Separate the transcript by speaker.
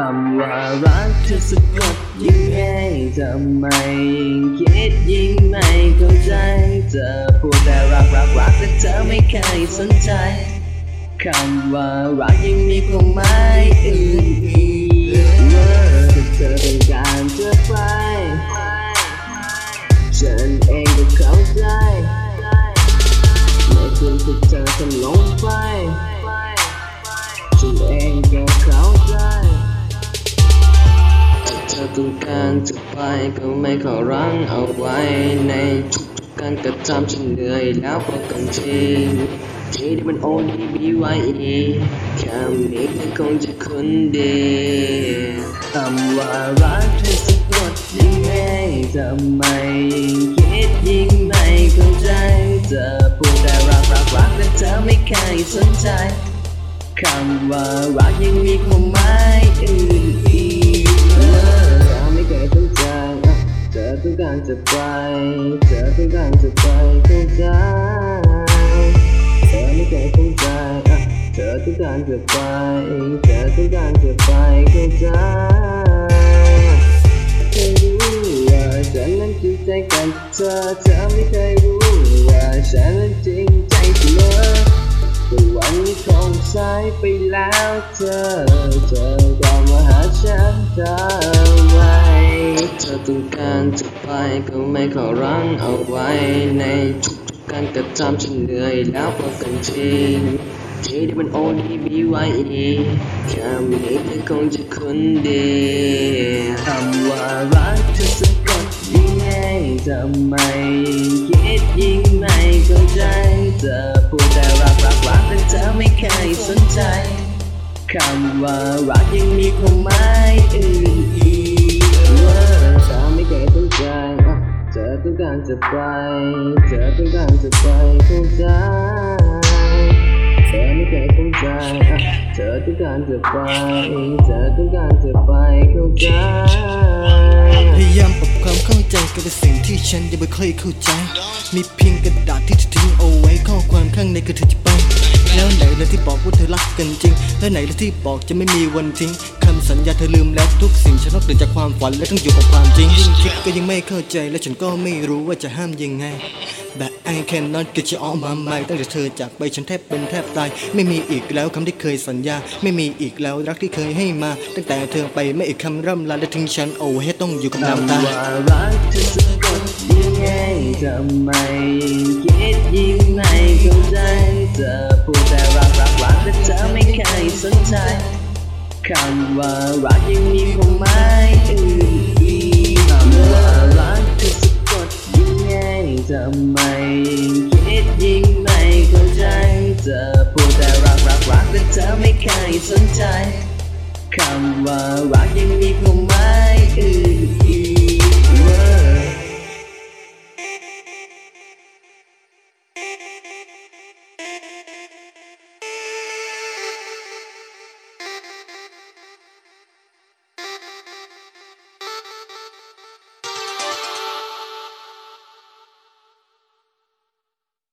Speaker 1: คำว่ารักเธอสะกดยังไงทำไมยิ่งคิดยิ่งไม่เข้าใจเธอพูดแต่รักรักรักแต่เธอไม่เคยสนใจคำว่ารักยังมีความหมายอื่นอีกเมื่อเธอต้องการจะไปฉันเองก็เข้าใจเมื่อคืนที่เธอทำลงไปฉันเองก็เข้า ต้องการจะไปก็ไม่ขอรั้งเอาไว้ในทุกๆการกระทำฉันเหนื่อยแล้วพอกันทีที่ที่มัน O D B Y E คำนี้เธอคงจะคุ้นดีคำว่ารักเธอสะกดยังไงทำไมยิ่งคิดยิ่งไม่เข้าใจเธอพูดแต่รักรักรักแต่เธอไม่เคยสนใจคำว่ารักยังมีความหมาย การจะไป เธอต้องการจะไปเข้าใจเธอไม่เคยสนใจอะเธอต้องการจะไป เธอต้องการจะไปเข้าใจเธอรู้ว่าฉันนั้นจริงใจกับเธอเธอไม่เคยรู้ว่าฉันนั้นจริงใจเสมอ แต่วันนี้คงสายไปแล้วเธอ เธอก็มาหาฉันทำไมเธอต้องการจะไปก็ไม่ขอรั้งเอาไว้ในทุกๆการกระทำฉันเหนื่อยแล้วพอกันทีที่ที่มัน O D B Y E คำนี้เธอคงจะคุ้นดีคำว่ารักเธอสะกดยังไงทำไมยิ่งคิดยิ่งไม่เข้าใจเธอพูดแต่รักรัก แต่เธอไม่เคยสนใจคำว่ารักยังมีความหมายอื่นอีกว่าเธอไม่เคยสนใจเธอต้องการจะไปเธอต้องการจะไปเข้าใจเธอไม่เคยสนใจเธอต้องการจะไปเธอต้องการจะไปเข้าใจ
Speaker 2: พยายาม ฉันยังไม่เคยเข้าใจ มีเพียงกระดาษที่จะทิ้งเอาไว้ข้อความข้างในคือเธอจะไปแล้วไหนละที่บอกว่าเธอรักกันจริง แล้วไหนละที่บอกจะไม่มีวันทิ้งคำสัญญาเธอลืมแล้วทุกสิ่งฉันต้องตื่นจากความฝันและต้องอยู่กับความจริงยิ่งคิดก็ยังไม่เข้าใจและฉันก็ไม่รู้ว่าจะห้ามยังไง But I cannot get you on my mind ตั้งแต่เธอจากไปฉันแทบเป็นแทบตาย ไม่มีอีกแล้วคำที่เคยสัญญา ไม่มีอีกแล้วรักที่เคยให้มา ตั้งแต่เธอไปไม่อีกคำร่ำลาและทิ้งฉันเอาไว้ให้ต้องอยู่กับน้ำตา
Speaker 1: คำว่ารักเธอสะกดยังไงทำไมคิดยิ่งไม่เข้าใจเธอพูดแต่รักรักรักแต่เธอไม่เคยสนใจคำว่ารักยังมีความหมายอื่นอีกคำว่ารักเธอสะกดยังไงทำไมคิดยิ่งไม่เข้าใจเธอพูดแต่รักรักรักแต่เธอไม่เคยสนใจคำว่ารักยังมีความ